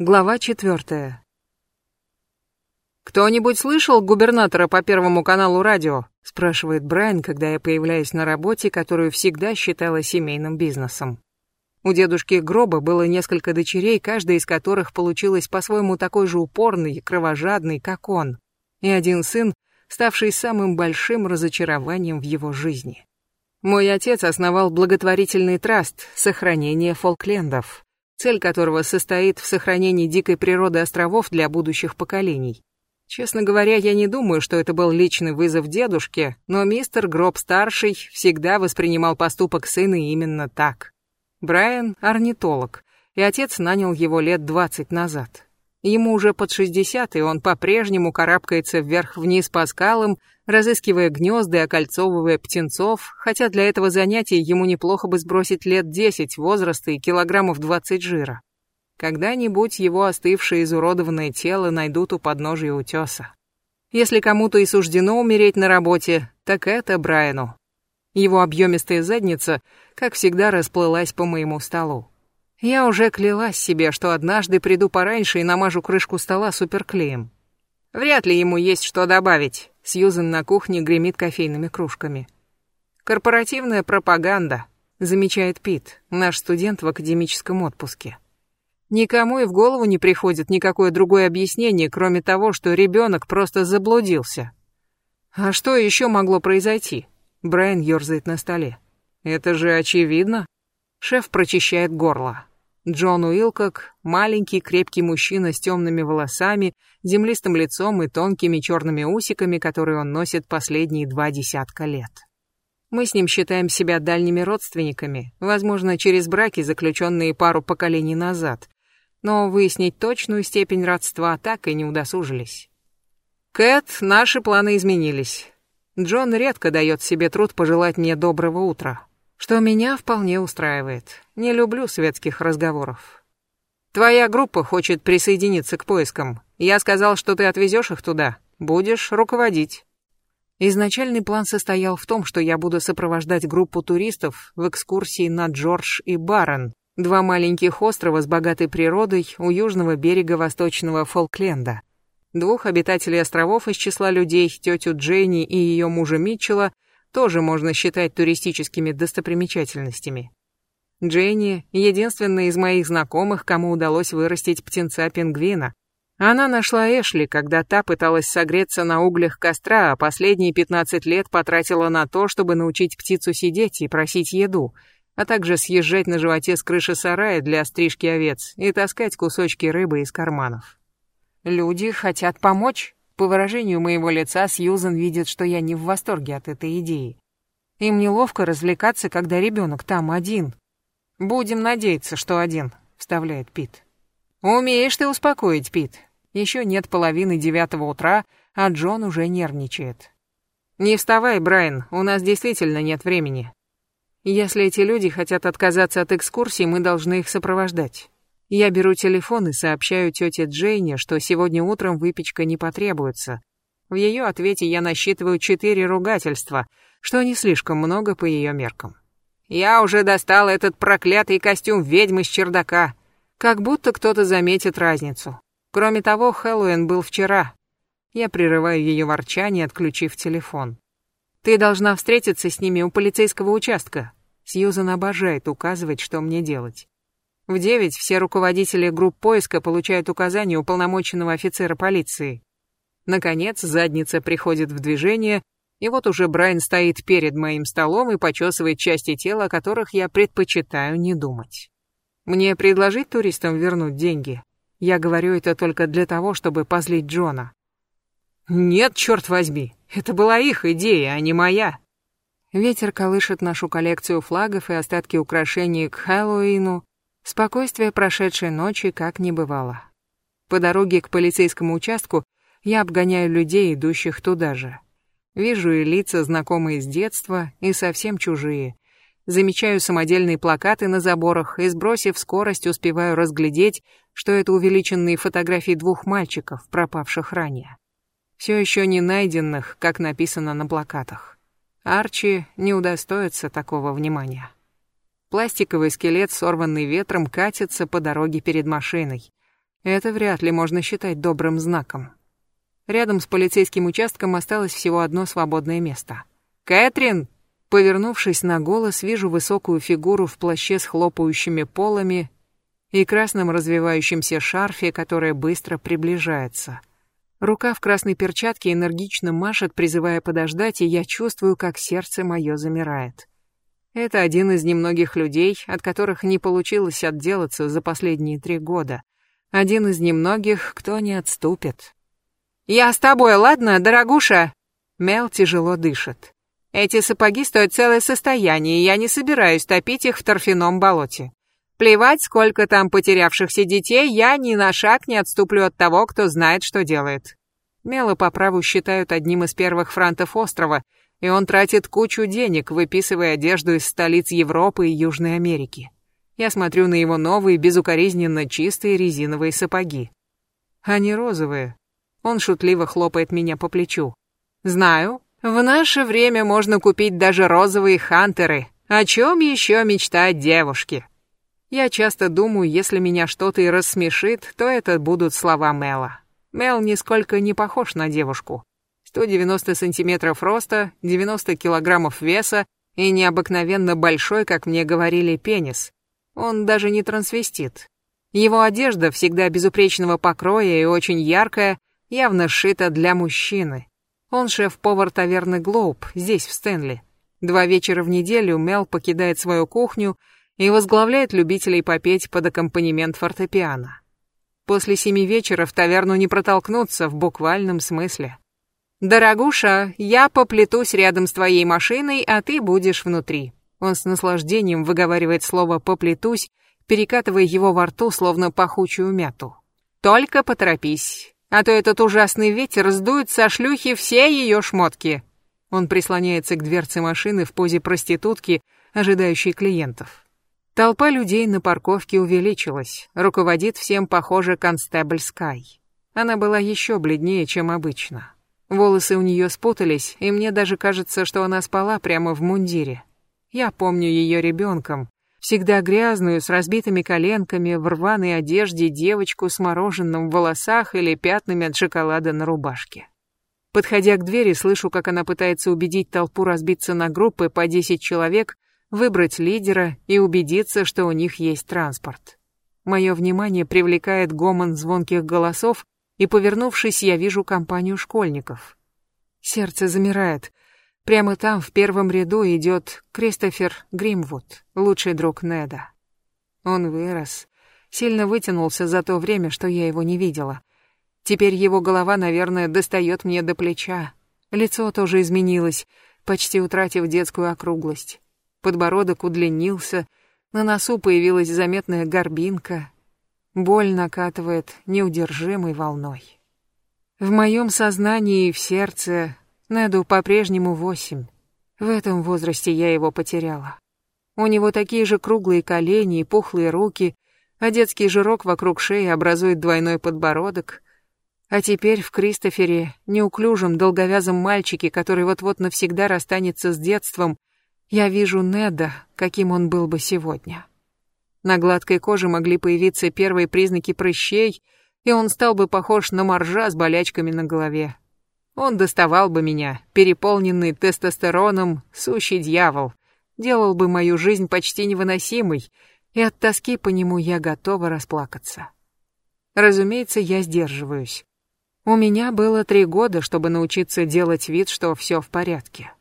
Глава четвертая. «Кто-нибудь слышал губернатора по Первому каналу радио?» — спрашивает Брайан, когда я появляюсь на работе, которую всегда считала семейным бизнесом. У дедушки Гроба было несколько дочерей, каждая из которых получилась по-своему такой же упорной и кровожадной, как он, и один сын, ставший самым большим разочарованием в его жизни. Мой отец основал благотворительный траст сохранения Фолклендов, цель которого состоит в сохранении дикой природы островов для будущих поколений. Честно говоря, я не думаю, что это был личный вызов дедушке, но мистер Гроб-старший всегда воспринимал поступок сына именно так. Брайан — орнитолог, и отец нанял его лет двадцать назад. Ему уже под 60, и он по-прежнему карабкается вверх-вниз по скалам, разыскивая гнезда и окольцовывая птенцов, хотя для этого занятия ему неплохо бы сбросить лет 10 возраста и килограммов 20 жира. Когда-нибудь его остывшее изуродованное тело найдут у подножия утеса. Если кому-то и суждено умереть на работе, так это Брайану. Его объемистая задница, как всегда, расплылась по моему столу. Я уже клялась себе, что однажды приду пораньше и намажу крышку стола суперклеем. Вряд ли ему есть что добавить. Сьюзен на кухне гремит кофейными кружками. Корпоративная пропаганда, замечает Пит, наш студент в академическом отпуске. Никому и в голову не приходит никакое другое объяснение, кроме того, что ребенок просто заблудился. А что еще могло произойти? Брайан ерзает на столе. Это же очевидно. Шеф прочищает горло. Джон Уилкок, маленький крепкий мужчина с темными волосами, землистым лицом и тонкими черными усиками, которые он носит последние два десятка лет. Мы с ним считаем себя дальними родственниками, возможно, через браки, заключенные пару поколений назад, но выяснить точную степень родства так и не удосужились. Кэт, наши планы изменились. Джон редко дает себе труд пожелать мне доброго утра что меня вполне устраивает. Не люблю светских разговоров. Твоя группа хочет присоединиться к поискам. Я сказал, что ты отвезешь их туда. Будешь руководить. Изначальный план состоял в том, что я буду сопровождать группу туристов в экскурсии на Джордж и Барон, два маленьких острова с богатой природой у южного берега восточного Фолкленда. Двух обитателей островов из числа людей, тетю Дженни и ее мужа Митчелла, тоже можно считать туристическими достопримечательностями. Дженни — единственная из моих знакомых, кому удалось вырастить птенца-пингвина. Она нашла Эшли, когда та пыталась согреться на углях костра, а последние 15 лет потратила на то, чтобы научить птицу сидеть и просить еду, а также съезжать на животе с крыши сарая для стрижки овец и таскать кусочки рыбы из карманов. Люди хотят помочь, по выражению моего лица Сьюзен видит, что я не в восторге от этой идеи. Им неловко развлекаться, когда ребенок там один. Будем надеяться, что один, вставляет Пит. Умеешь ты успокоить, Пит. Еще нет половины девятого утра, а Джон уже нервничает. Не вставай, Брайан, у нас действительно нет времени. Если эти люди хотят отказаться от экскурсии, мы должны их сопровождать. Я беру телефон и сообщаю тете Джейне, что сегодня утром выпечка не потребуется. В ее ответе я насчитываю четыре ругательства, что не слишком много по ее меркам. Я уже достал этот проклятый костюм ведьмы с чердака. Как будто кто-то заметит разницу. Кроме того, Хэллоуин был вчера. Я прерываю ее ворчание, отключив телефон. Ты должна встретиться с ними у полицейского участка. Сьюзан обожает указывать, что мне делать. В девять все руководители групп поиска получают указания уполномоченного офицера полиции. Наконец, задница приходит в движение, и вот уже Брайан стоит перед моим столом и почесывает части тела, о которых я предпочитаю не думать. Мне предложить туристам вернуть деньги? Я говорю это только для того, чтобы позлить Джона. Нет, черт возьми, это была их идея, а не моя. Ветер колышет нашу коллекцию флагов и остатки украшений к Хэллоуину, Спокойствие прошедшей ночи как не бывало. По дороге к полицейскому участку я обгоняю людей, идущих туда же. Вижу и лица, знакомые с детства, и совсем чужие. Замечаю самодельные плакаты на заборах и, сбросив скорость, успеваю разглядеть, что это увеличенные фотографии двух мальчиков, пропавших ранее. Все еще не найденных, как написано на плакатах. Арчи не удостоится такого внимания. Пластиковый скелет, сорванный ветром, катится по дороге перед машиной. Это вряд ли можно считать добрым знаком. Рядом с полицейским участком осталось всего одно свободное место. «Кэтрин!» Повернувшись на голос, вижу высокую фигуру в плаще с хлопающими полами и красном развивающемся шарфе, которая быстро приближается. Рука в красной перчатке энергично машет, призывая подождать, и я чувствую, как сердце мое замирает. Это один из немногих людей, от которых не получилось отделаться за последние три года. Один из немногих, кто не отступит. «Я с тобой, ладно, дорогуша?» Мел тяжело дышит. «Эти сапоги стоят целое состояние, и я не собираюсь топить их в торфяном болоте. Плевать, сколько там потерявшихся детей, я ни на шаг не отступлю от того, кто знает, что делает». Мела по праву считают одним из первых франтов острова, и он тратит кучу денег, выписывая одежду из столиц Европы и Южной Америки. Я смотрю на его новые, безукоризненно чистые резиновые сапоги. Они розовые, он шутливо хлопает меня по плечу. Знаю, в наше время можно купить даже розовые хантеры. О чем еще мечтать девушке? Я часто думаю, если меня что-то и рассмешит, то это будут слова Мела. Мел нисколько не похож на девушку. 190 сантиметров роста, 90 килограммов веса и необыкновенно большой, как мне говорили, пенис. Он даже не трансвестит. Его одежда всегда безупречного покроя и очень яркая, явно сшито для мужчины. Он шеф-повар таверны Глоуб, здесь, в Стэнли. Два вечера в неделю Мел покидает свою кухню и возглавляет любителей попеть под аккомпанемент фортепиано. После семи вечера в таверну не протолкнуться в буквальном смысле. «Дорогуша, я поплетусь рядом с твоей машиной, а ты будешь внутри». Он с наслаждением выговаривает слово «поплетусь», перекатывая его во рту, словно пахучую мяту. «Только поторопись а то этот ужасный ветер сдует со шлюхи все ее шмотки. Он прислоняется к дверце машины в позе проститутки, ожидающей клиентов. Толпа людей на парковке увеличилась. Руководит всем, похоже, констебль Скай. Она была еще бледнее, чем обычно. Волосы у нее спутались, и мне даже кажется, что она спала прямо в мундире. Я помню ее ребенком, всегда грязную, с разбитыми коленками, в рваной одежде девочку с мороженым в волосах или пятнами от шоколада на рубашке. Подходя к двери, слышу, как она пытается убедить толпу разбиться на группы по 10 человек, выбрать лидера и убедиться, что у них есть транспорт. Мое внимание привлекает гомон звонких голосов, и, повернувшись, я вижу компанию школьников. Сердце замирает — Прямо там, в первом ряду, идет Кристофер Гримвуд, лучший друг Неда. Он вырос, сильно вытянулся за то время, что я его не видела. Теперь его голова, наверное, достает мне до плеча. Лицо тоже изменилось, почти утратив детскую округлость. Подбородок удлинился, на носу появилась заметная горбинка. Боль накатывает неудержимой волной. В моем сознании и в сердце Неду по-прежнему восемь. В этом возрасте я его потеряла. У него такие же круглые колени и пухлые руки, а детский жирок вокруг шеи образует двойной подбородок. А теперь в Кристофере, неуклюжем, долговязом мальчике, который вот-вот навсегда расстанется с детством, я вижу Неда, каким он был бы сегодня. На гладкой коже могли появиться первые признаки прыщей, и он стал бы похож на моржа с болячками на голове. Он доставал бы меня, переполненный тестостероном, сущий дьявол, делал бы мою жизнь почти невыносимой, и от тоски по нему я готова расплакаться. Разумеется, я сдерживаюсь. У меня было три года, чтобы научиться делать вид, что все в порядке.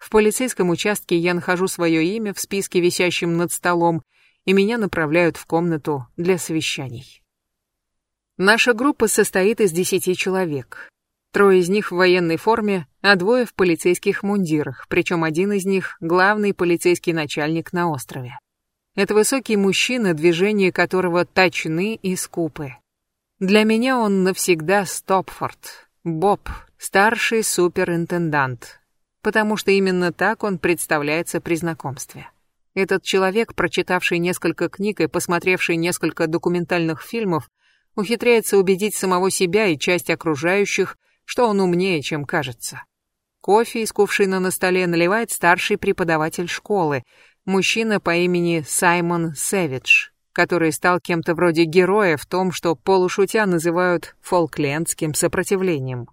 В полицейском участке я нахожу свое имя в списке, висящем над столом, и меня направляют в комнату для совещаний. Наша группа состоит из десяти человек. Трое из них в военной форме, а двое в полицейских мундирах, причем один из них — главный полицейский начальник на острове. Это высокий мужчина, движения которого точны и скупы. Для меня он навсегда Стопфорд, Боб, старший суперинтендант, потому что именно так он представляется при знакомстве. Этот человек, прочитавший несколько книг и посмотревший несколько документальных фильмов, ухитряется убедить самого себя и часть окружающих – что он умнее, чем кажется. Кофе из кувшина на столе наливает старший преподаватель школы, мужчина по имени Саймон Сэвидж, который стал кем-то вроде героя в том, что полушутя называют фолклендским сопротивлением.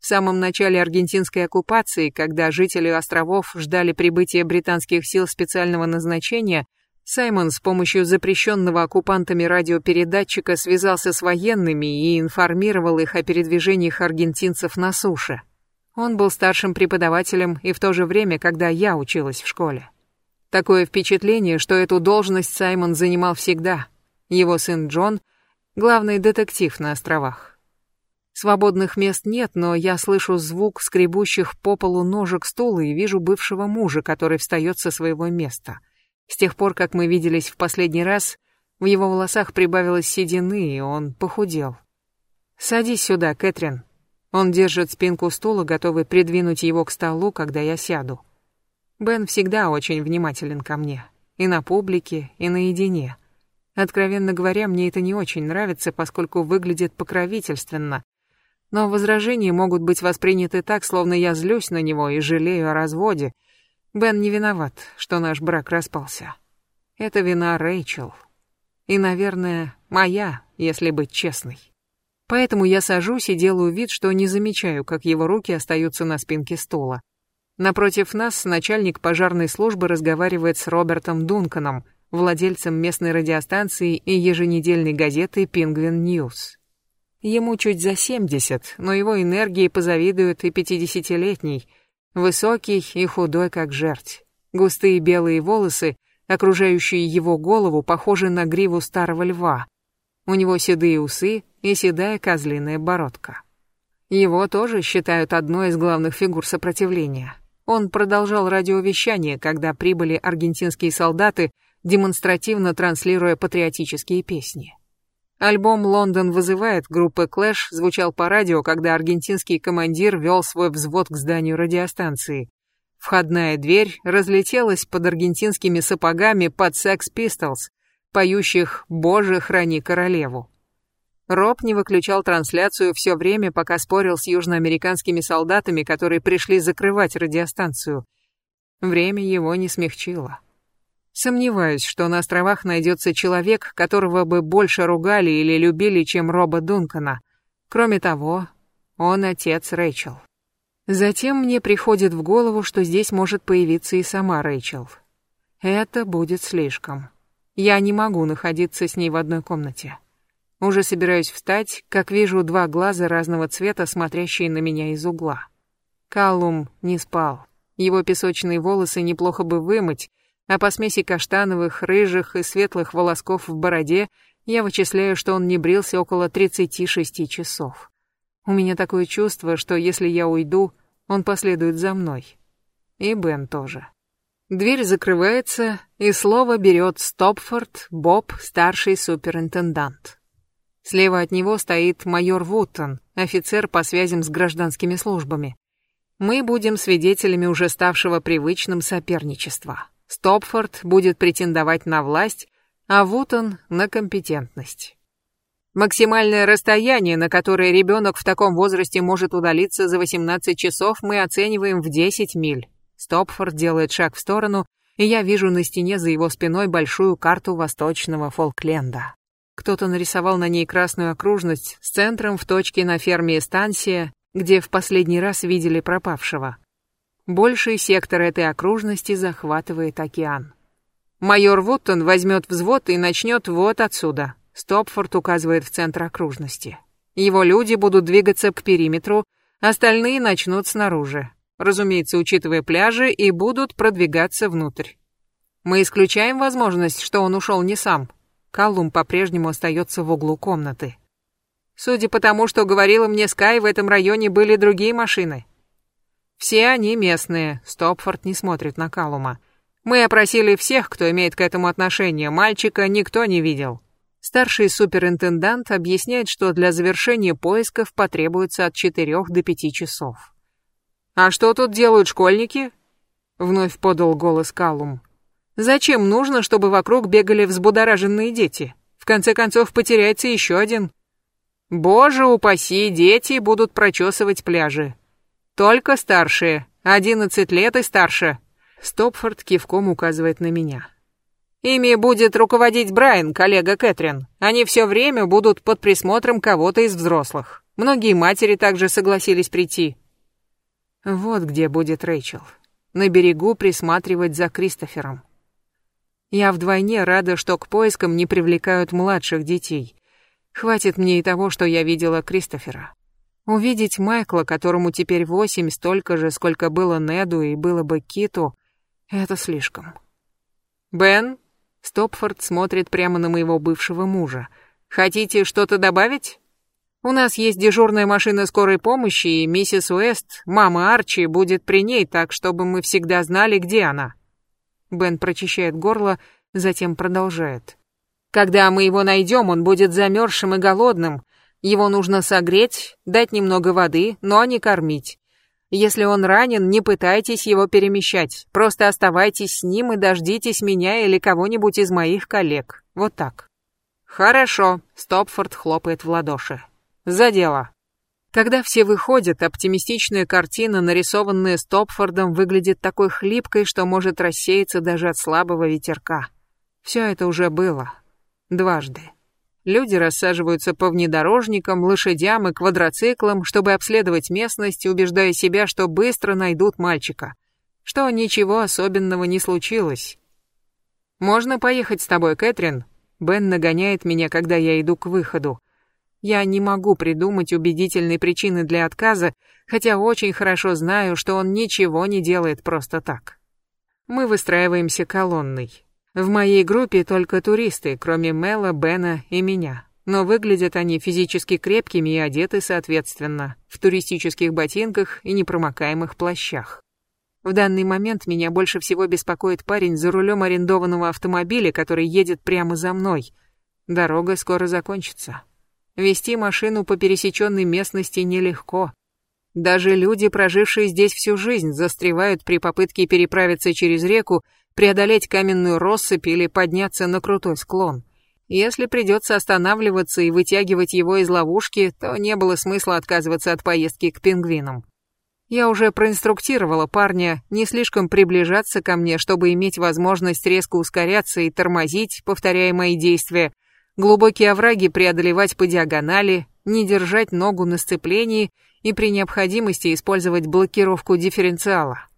В самом начале аргентинской оккупации, когда жители островов ждали прибытия британских сил специального назначения, Саймон с помощью запрещенного оккупантами радиопередатчика связался с военными и информировал их о передвижениях аргентинцев на суше. Он был старшим преподавателем и в то же время, когда я училась в школе. Такое впечатление, что эту должность Саймон занимал всегда. Его сын Джон — главный детектив на островах. Свободных мест нет, но я слышу звук скребущих по полу ножек стула и вижу бывшего мужа, который встает со своего места. С тех пор, как мы виделись в последний раз, в его волосах прибавилось седины, и он похудел. «Садись сюда, Кэтрин». Он держит спинку стула, готовый придвинуть его к столу, когда я сяду. Бен всегда очень внимателен ко мне. И на публике, и наедине. Откровенно говоря, мне это не очень нравится, поскольку выглядит покровительственно, но возражения могут быть восприняты так, словно я злюсь на него и жалею о разводе. Бен не виноват, что наш брак распался. Это вина Рэйчел. И, наверное, моя, если быть честной. Поэтому я сажусь и делаю вид, что не замечаю, как его руки остаются на спинке стула. Напротив нас начальник пожарной службы разговаривает с Робертом Дунканом, владельцем местной радиостанции и еженедельной газеты «Пингвин Ньюс». Ему чуть за 70, но его энергии позавидуют и пятидесятилетний. Высокий и худой, как жердь. Густые белые волосы, окружающие его голову, похожи на гриву старого льва. У него седые усы и седая козлиная бородка. Его тоже считают одной из главных фигур сопротивления. Он продолжал радиовещание, когда прибыли аргентинские солдаты, демонстративно транслируя патриотические песни. Альбом «Лондон вызывает» группы Clash звучал по радио, когда аргентинский командир вел свой взвод к зданию радиостанции. Входная дверь разлетелась под аргентинскими сапогами под Sex Pistols, поющих «Боже, храни королеву». Роб не выключал трансляцию все время, пока спорил с южноамериканскими солдатами, которые пришли закрывать радиостанцию. Время его не смягчило. Сомневаюсь, что на островах найдется человек, которого бы больше ругали или любили, чем Роба Дункана. Кроме того, он отец Рэйчел. Затем мне приходит в голову, что здесь может появиться и сама Рэйчел. Это будет слишком. Я не могу находиться с ней в одной комнате. Уже собираюсь встать, как вижу два глаза разного цвета, смотрящие на меня из угла. Каллум не спал. Его песочные волосы неплохо бы вымыть, а по смеси каштановых, рыжих и светлых волосков в бороде я вычисляю, что он не брился около 36 часов. У меня такое чувство, что если я уйду, он последует за мной. И Бен тоже. Дверь закрывается, и слово берет Стопфорд Боб, старший суперинтендант. Слева от него стоит майор Вуттон, офицер по связям с гражданскими службами. Мы будем свидетелями уже ставшего привычным соперничества. Стопфорд будет претендовать на власть, а Вутон — на компетентность. Максимальное расстояние, на которое ребенок в таком возрасте может удалиться за 18 часов, мы оцениваем в 10 миль. Стопфорд делает шаг в сторону, и я вижу на стене за его спиной большую карту восточного Фолкленда. Кто-то нарисовал на ней красную окружность с центром в точке на ферме станция, где в последний раз видели пропавшего. Больший сектор этой окружности захватывает океан. Майор Вуттон возьмет взвод и начнет вот отсюда. Стопфорд указывает в центр окружности. Его люди будут двигаться к периметру, остальные начнут снаружи. Разумеется, учитывая пляжи, и будут продвигаться внутрь. Мы исключаем возможность, что он ушел не сам. Каллум по-прежнему остается в углу комнаты. Судя по тому, что говорила мне Скай, в этом районе были другие машины. Все они местные, Стопфорд не смотрит на Калума. Мы опросили всех, кто имеет к этому отношение, мальчика никто не видел. Старший суперинтендант объясняет, что для завершения поисков потребуется от 4 до 5 часов. «А что тут делают школьники?» Вновь подал голос Калум. «Зачем нужно, чтобы вокруг бегали взбудораженные дети? В конце концов, потеряется еще один». «Боже упаси, дети будут прочесывать пляжи. Только старшие. Одиннадцать лет и старше. Стопфорд кивком указывает на меня. Ими будет руководить Брайан, коллега Кэтрин. Они все время будут под присмотром кого-то из взрослых. Многие матери также согласились прийти. Вот где будет Рэйчел. На берегу присматривать за Кристофером. Я вдвойне рада, что к поискам не привлекают младших детей. Хватит мне и того, что я видела Кристофера. Увидеть Майкла, которому теперь восемь, столько же, сколько было Неду и было бы Киту, это слишком. «Бен?» Стопфорд смотрит прямо на моего бывшего мужа. «Хотите что-то добавить?» «У нас есть дежурная машина скорой помощи, и миссис Уэст, мама Арчи, будет при ней, так чтобы мы всегда знали, где она». Бен прочищает горло, затем продолжает. «Когда мы его найдем, он будет замерзшим и голодным. Его нужно согреть, дать немного воды, но не кормить. Если он ранен, не пытайтесь его перемещать. Просто оставайтесь с ним и дождитесь меня или кого-нибудь из моих коллег. Вот так. Хорошо, Стопфорд хлопает в ладоши. За дело. Когда все выходят, оптимистичная картина, нарисованная Стопфордом, выглядит такой хлипкой, что может рассеяться даже от слабого ветерка. Все это уже было. Дважды. Люди рассаживаются по внедорожникам, лошадям и квадроциклам, чтобы обследовать местность, убеждая себя, что быстро найдут мальчика. Что ничего особенного не случилось. «Можно поехать с тобой, Кэтрин?» Бен нагоняет меня, когда я иду к выходу. Я не могу придумать убедительной причины для отказа, хотя очень хорошо знаю, что он ничего не делает просто так. Мы выстраиваемся колонной. В моей группе только туристы, кроме Мела, Бена и меня. Но выглядят они физически крепкими и одеты соответственно, в туристических ботинках и непромокаемых плащах. В данный момент меня больше всего беспокоит парень за рулем арендованного автомобиля, который едет прямо за мной. Дорога скоро закончится. Вести машину по пересеченной местности нелегко. Даже люди, прожившие здесь всю жизнь, застревают при попытке переправиться через реку преодолеть каменную россыпь или подняться на крутой склон. Если придется останавливаться и вытягивать его из ловушки, то не было смысла отказываться от поездки к пингвинам. Я уже проинструктировала парня не слишком приближаться ко мне, чтобы иметь возможность резко ускоряться и тормозить, повторяя мои действия, глубокие овраги преодолевать по диагонали, не держать ногу на сцеплении и при необходимости использовать блокировку дифференциала.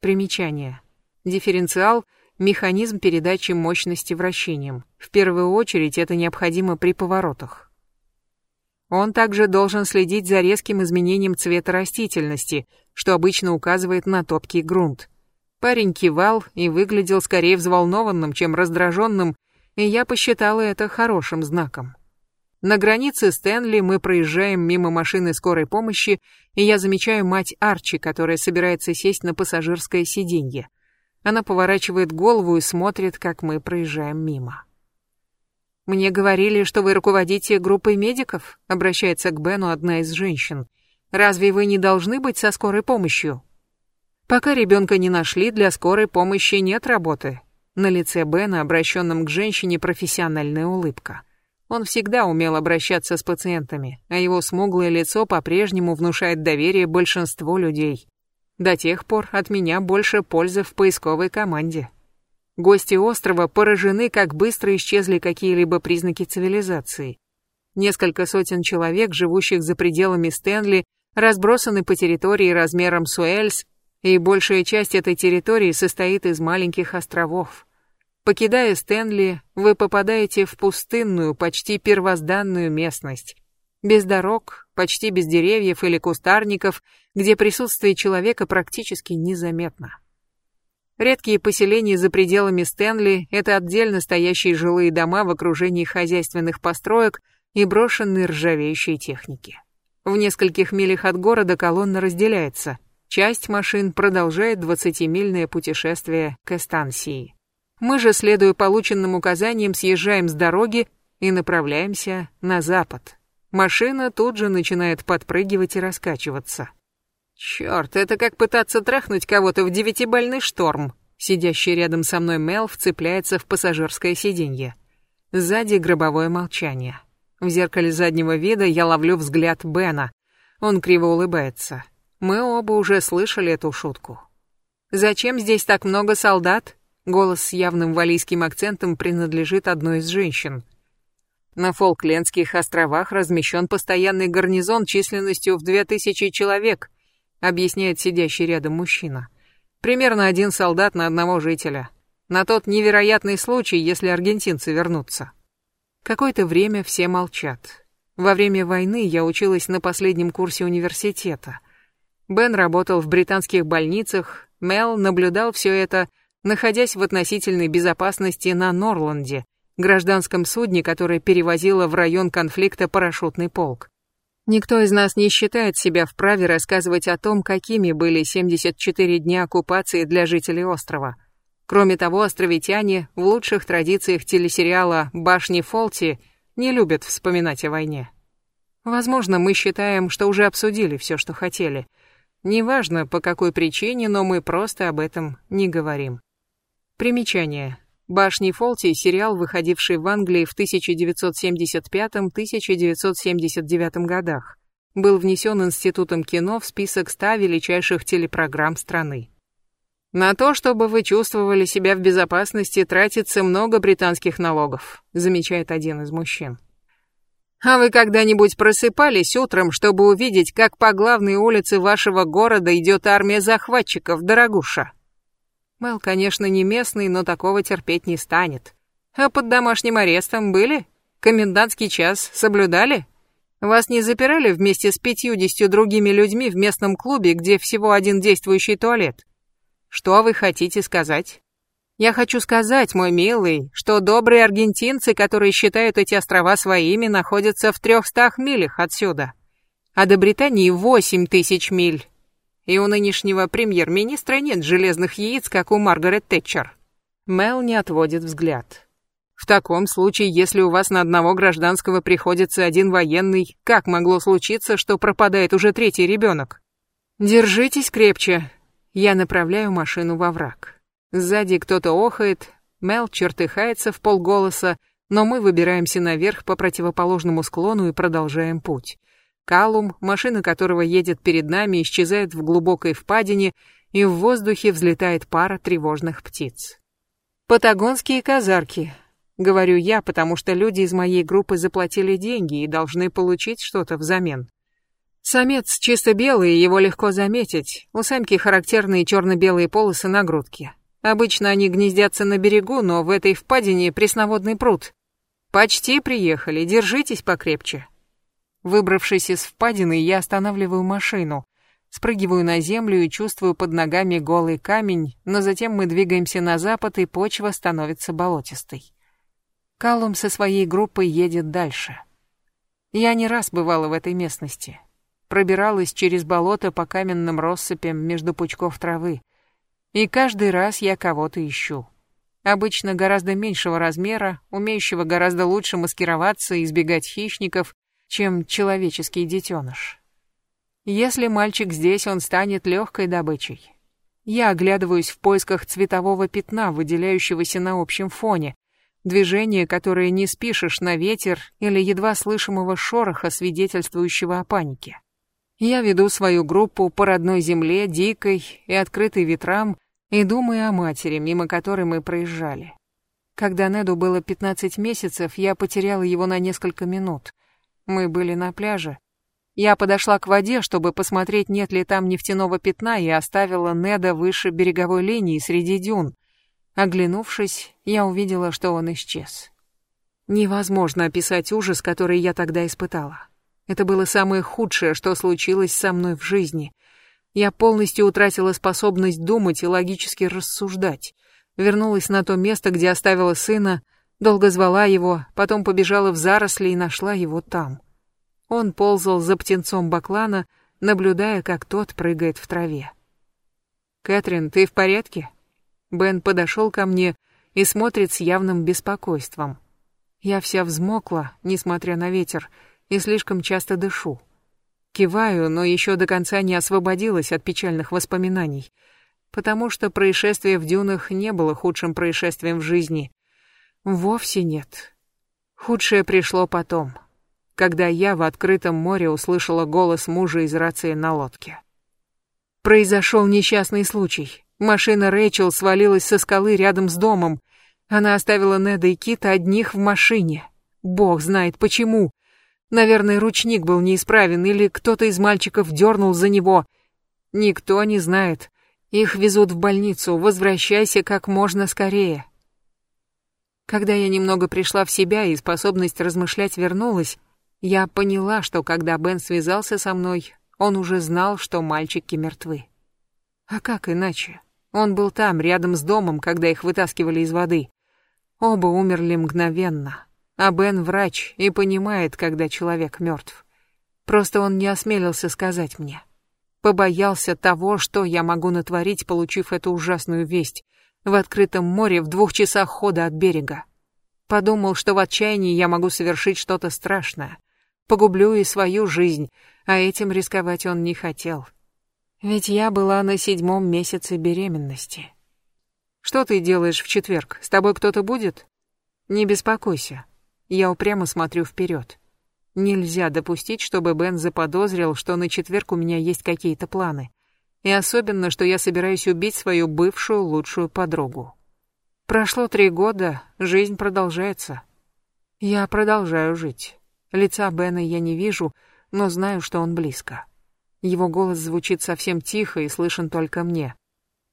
Примечание. Дифференциал – механизм передачи мощности вращением. В первую очередь это необходимо при поворотах. Он также должен следить за резким изменением цвета растительности, что обычно указывает на топкий грунт. Парень кивал и выглядел скорее взволнованным, чем раздраженным, и я посчитала это хорошим знаком. На границе Стэнли мы проезжаем мимо машины скорой помощи, и я замечаю мать Арчи, которая собирается сесть на пассажирское сиденье. Она поворачивает голову и смотрит, как мы проезжаем мимо. «Мне говорили, что вы руководите группой медиков?» — обращается к Бену одна из женщин. «Разве вы не должны быть со скорой помощью?» «Пока ребенка не нашли, для скорой помощи нет работы». На лице Бена, обращенном к женщине, профессиональная улыбка. Он всегда умел обращаться с пациентами, а его смуглое лицо по-прежнему внушает доверие большинству людей. До тех пор от меня больше пользы в поисковой команде. Гости острова поражены, как быстро исчезли какие-либо признаки цивилизации. Несколько сотен человек, живущих за пределами Стэнли, разбросаны по территории размером с Уэльс, и большая часть этой территории состоит из маленьких островов. Покидая Стэнли, вы попадаете в пустынную, почти первозданную местность, без дорог, почти без деревьев или кустарников, где присутствие человека практически незаметно. Редкие поселения за пределами Стэнли – это отдельно стоящие жилые дома в окружении хозяйственных построек и брошенной ржавеющей техники. В нескольких милях от города колонна разделяется. Часть машин продолжает 20-мильное путешествие к Эстансии. Мы же, следуя полученным указаниям, съезжаем с дороги и направляемся на запад. Машина тут же начинает подпрыгивать и раскачиваться. Черт, это как пытаться трахнуть кого-то в девятибальный шторм. Сидящий рядом со мной Мел вцепляется в пассажирское сиденье. Сзади гробовое молчание. В зеркале заднего вида я ловлю взгляд Бена. Он криво улыбается. Мы оба уже слышали эту шутку. «Зачем здесь так много солдат?» Голос с явным валийским акцентом принадлежит одной из женщин. На Фолклендских островах размещен постоянный гарнизон численностью в 2000 человек, объясняет сидящий рядом мужчина. Примерно один солдат на одного жителя. На тот невероятный случай, если аргентинцы вернутся. Какое-то время все молчат. Во время войны я училась на последнем курсе университета. Бен работал в британских больницах, Мел наблюдал все это, находясь в относительной безопасности на Норланде, гражданском судне, которое перевозило в район конфликта парашютный полк. Никто из нас не считает себя вправе рассказывать о том, какими были 74 дня оккупации для жителей острова. Кроме того, островитяне в лучших традициях телесериала «Башни Фолти» не любят вспоминать о войне. Возможно, мы считаем, что уже обсудили все, что хотели. Неважно, по какой причине, но мы просто об этом не говорим. Примечание. «Башни Фолти» — сериал, выходивший в Англии в 1975-1979 годах. Был внесен Институтом кино в список 100 величайших телепрограмм страны. На то, чтобы вы чувствовали себя в безопасности, тратится много британских налогов, замечает один из мужчин. А вы когда-нибудь просыпались утром, чтобы увидеть, как по главной улице вашего города идет армия захватчиков, дорогуша? Мэл, конечно, не местный, но такого терпеть не станет. А под домашним арестом были? Комендантский час соблюдали? Вас не запирали вместе с пятьюдесятью другими людьми в местном клубе, где всего один действующий туалет? Что вы хотите сказать? Я хочу сказать, мой милый, что добрые аргентинцы, которые считают эти острова своими, находятся в трехстах милях отсюда. А до Британии восемь тысяч миль и у нынешнего премьер-министра нет железных яиц, как у Маргарет Тэтчер. Мел не отводит взгляд. В таком случае, если у вас на одного гражданского приходится один военный, как могло случиться, что пропадает уже третий ребенок? Держитесь крепче. Я направляю машину во враг. Сзади кто-то охает, Мел чертыхается в полголоса, но мы выбираемся наверх по противоположному склону и продолжаем путь. Калум, машина которого едет перед нами, исчезает в глубокой впадине, и в воздухе взлетает пара тревожных птиц. «Патагонские казарки», — говорю я, потому что люди из моей группы заплатили деньги и должны получить что-то взамен. Самец чисто белый, его легко заметить. У самки характерные черно-белые полосы на грудке. Обычно они гнездятся на берегу, но в этой впадине пресноводный пруд. Почти приехали, держитесь покрепче. Выбравшись из впадины, я останавливаю машину, спрыгиваю на землю и чувствую под ногами голый камень, но затем мы двигаемся на запад, и почва становится болотистой. Калум со своей группой едет дальше. Я не раз бывала в этой местности. Пробиралась через болото по каменным россыпям между пучков травы. И каждый раз я кого-то ищу. Обычно гораздо меньшего размера, умеющего гораздо лучше маскироваться и избегать хищников, чем человеческий детеныш. Если мальчик здесь, он станет легкой добычей. Я оглядываюсь в поисках цветового пятна, выделяющегося на общем фоне, движение, которое не спишешь на ветер или едва слышимого шороха, свидетельствующего о панике. Я веду свою группу по родной земле, дикой и открытой ветрам, и думаю о матери, мимо которой мы проезжали. Когда Неду было 15 месяцев, я потеряла его на несколько минут. Мы были на пляже. Я подошла к воде, чтобы посмотреть, нет ли там нефтяного пятна, и оставила Неда выше береговой линии среди дюн. Оглянувшись, я увидела, что он исчез. Невозможно описать ужас, который я тогда испытала. Это было самое худшее, что случилось со мной в жизни. Я полностью утратила способность думать и логически рассуждать. Вернулась на то место, где оставила сына, Долго звала его, потом побежала в заросли и нашла его там. Он ползал за птенцом баклана, наблюдая, как тот прыгает в траве. «Кэтрин, ты в порядке?» Бен подошел ко мне и смотрит с явным беспокойством. Я вся взмокла, несмотря на ветер, и слишком часто дышу. Киваю, но еще до конца не освободилась от печальных воспоминаний, потому что происшествие в дюнах не было худшим происшествием в жизни, Вовсе нет. Худшее пришло потом, когда я в открытом море услышала голос мужа из рации на лодке. Произошел несчастный случай. Машина Рэйчел свалилась со скалы рядом с домом. Она оставила Неда и Кита одних в машине. Бог знает почему. Наверное, ручник был неисправен, или кто-то из мальчиков дернул за него. Никто не знает. Их везут в больницу, возвращайся как можно скорее. Когда я немного пришла в себя и способность размышлять вернулась, я поняла, что когда Бен связался со мной, он уже знал, что мальчики мертвы. А как иначе? Он был там, рядом с домом, когда их вытаскивали из воды. Оба умерли мгновенно, а Бен врач и понимает, когда человек мертв. Просто он не осмелился сказать мне. Побоялся того, что я могу натворить, получив эту ужасную весть в открытом море в двух часах хода от берега. Подумал, что в отчаянии я могу совершить что-то страшное. Погублю и свою жизнь, а этим рисковать он не хотел. Ведь я была на седьмом месяце беременности. Что ты делаешь в четверг? С тобой кто-то будет? Не беспокойся. Я упрямо смотрю вперед. Нельзя допустить, чтобы Бен заподозрил, что на четверг у меня есть какие-то планы. И особенно, что я собираюсь убить свою бывшую лучшую подругу. Прошло три года, жизнь продолжается. Я продолжаю жить. Лица Бена я не вижу, но знаю, что он близко. Его голос звучит совсем тихо и слышен только мне.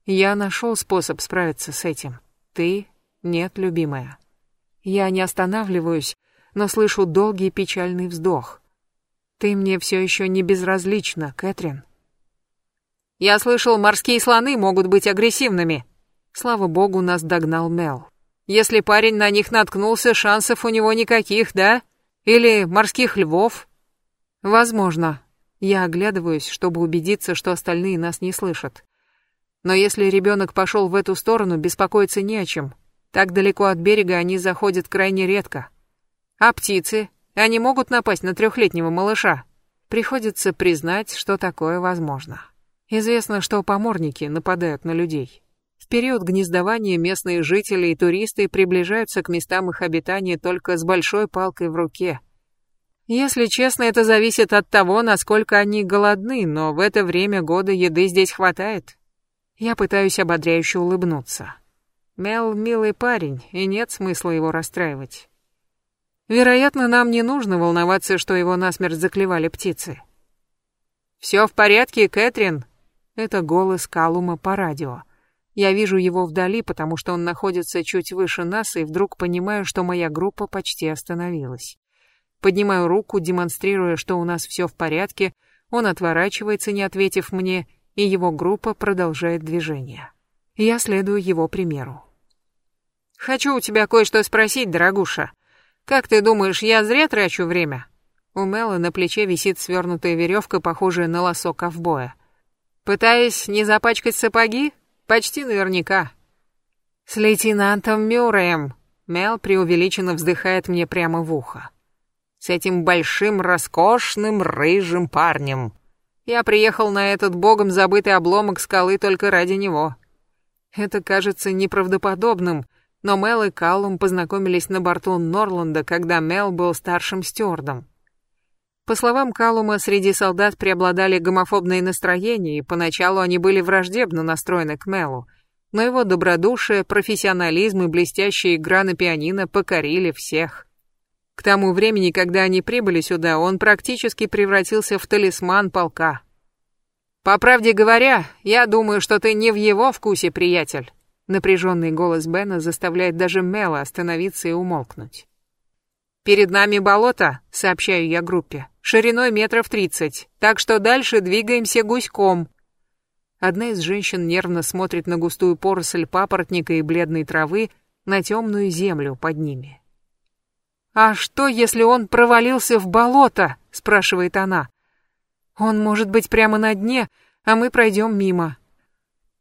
Я нашел способ справиться с этим. Ты — нет, любимая. Я не останавливаюсь, но слышу долгий печальный вздох. Ты мне все еще не безразлична, Кэтрин. Я слышал, морские слоны могут быть агрессивными. Слава богу, нас догнал Мел. Если парень на них наткнулся, шансов у него никаких, да? Или морских львов? Возможно. Я оглядываюсь, чтобы убедиться, что остальные нас не слышат. Но если ребенок пошел в эту сторону, беспокоиться не о чем. Так далеко от берега они заходят крайне редко. А птицы? Они могут напасть на трехлетнего малыша? Приходится признать, что такое возможно. Известно, что поморники нападают на людей. В период гнездования местные жители и туристы приближаются к местам их обитания только с большой палкой в руке. Если честно, это зависит от того, насколько они голодны, но в это время года еды здесь хватает. Я пытаюсь ободряюще улыбнуться. Мел милый парень, и нет смысла его расстраивать. Вероятно, нам не нужно волноваться, что его насмерть заклевали птицы. «Все в порядке, Кэтрин?» Это голос Калума по радио. Я вижу его вдали, потому что он находится чуть выше нас, и вдруг понимаю, что моя группа почти остановилась. Поднимаю руку, демонстрируя, что у нас все в порядке, он отворачивается, не ответив мне, и его группа продолжает движение. Я следую его примеру. «Хочу у тебя кое-что спросить, дорогуша. «Как ты думаешь, я зря трачу время?» У Мэла на плече висит свернутая веревка, похожая на лосо ковбоя. «Пытаясь не запачкать сапоги? Почти наверняка». «С лейтенантом Мюрреем!» Мел преувеличенно вздыхает мне прямо в ухо. «С этим большим, роскошным, рыжим парнем. Я приехал на этот богом забытый обломок скалы только ради него». Это кажется неправдоподобным, но Мел и Каллум познакомились на борту Норланда, когда Мел был старшим стюардом. По словам Каллума, среди солдат преобладали гомофобные настроения, и поначалу они были враждебно настроены к Мелу, но его добродушие, профессионализм и блестящая игра на пианино покорили всех. К тому времени, когда они прибыли сюда, он практически превратился в талисман полка. «По правде говоря, я думаю, что ты не в его вкусе, приятель», Напряженный голос Бена заставляет даже Мела остановиться и умолкнуть. «Перед нами болото», — сообщаю я группе, — «шириной метров тридцать, так что дальше двигаемся гуськом». Одна из женщин нервно смотрит на густую поросль папоротника и бледной травы, на темную землю под ними. «А что, если он провалился в болото?» — спрашивает она. «Он может быть прямо на дне, а мы пройдем мимо.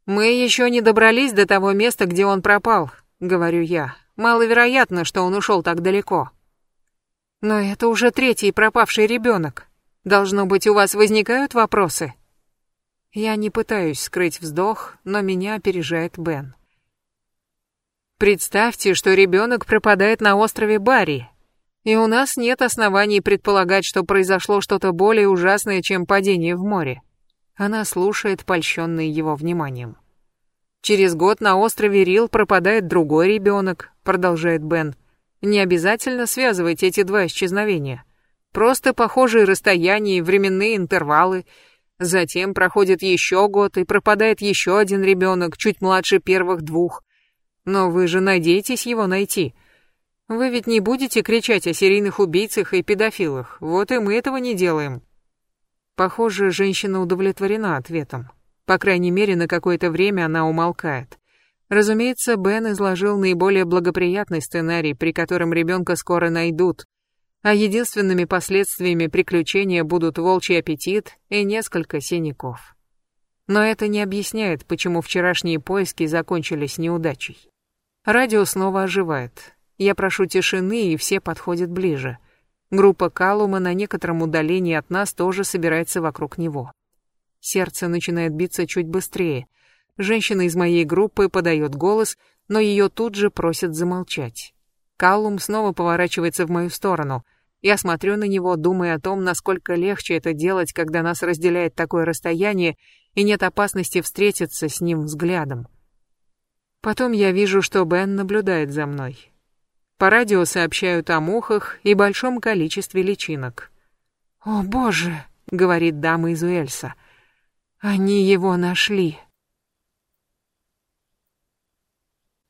«Мы еще не добрались до того места, где он пропал», — говорю я. «Маловероятно, что он ушел так далеко». «Но это уже третий пропавший ребенок. Должно быть, у вас возникают вопросы?» Я не пытаюсь скрыть вздох, но меня опережает Бен. Представьте, что ребенок пропадает на острове Барри, и у нас нет оснований предполагать, что произошло что-то более ужасное, чем падение в море. Она слушает, польщенная его вниманием. Через год на острове Рил пропадает другой ребенок, продолжает Бен. Не обязательно связывать эти два исчезновения. Просто похожие расстояния и временные интервалы. Затем проходит еще год, и пропадает еще один ребенок, чуть младше первых двух. Но вы же надеетесь его найти. Вы ведь не будете кричать о серийных убийцах и педофилах. Вот и мы этого не делаем. Похоже, женщина удовлетворена ответом. По крайней мере, на какое-то время она умолкает. Разумеется, Бен изложил наиболее благоприятный сценарий, при котором ребенка скоро найдут, а единственными последствиями приключения будут волчий аппетит и несколько синяков. Но это не объясняет, почему вчерашние поиски закончились неудачей. Радио снова оживает. Я прошу тишины, и все подходят ближе. Группа Калума на некотором удалении от нас тоже собирается вокруг него. Сердце начинает биться чуть быстрее. Женщина из моей группы подает голос, но ее тут же просят замолчать. Каллум снова поворачивается в мою сторону — я смотрю на него, думая о том, насколько легче это делать, когда нас разделяет такое расстояние и нет опасности встретиться с ним взглядом. Потом я вижу, что Бен наблюдает за мной. По радио сообщают о мухах и большом количестве личинок. «О, боже!» — говорит дама из Уэльса. «Они его нашли!»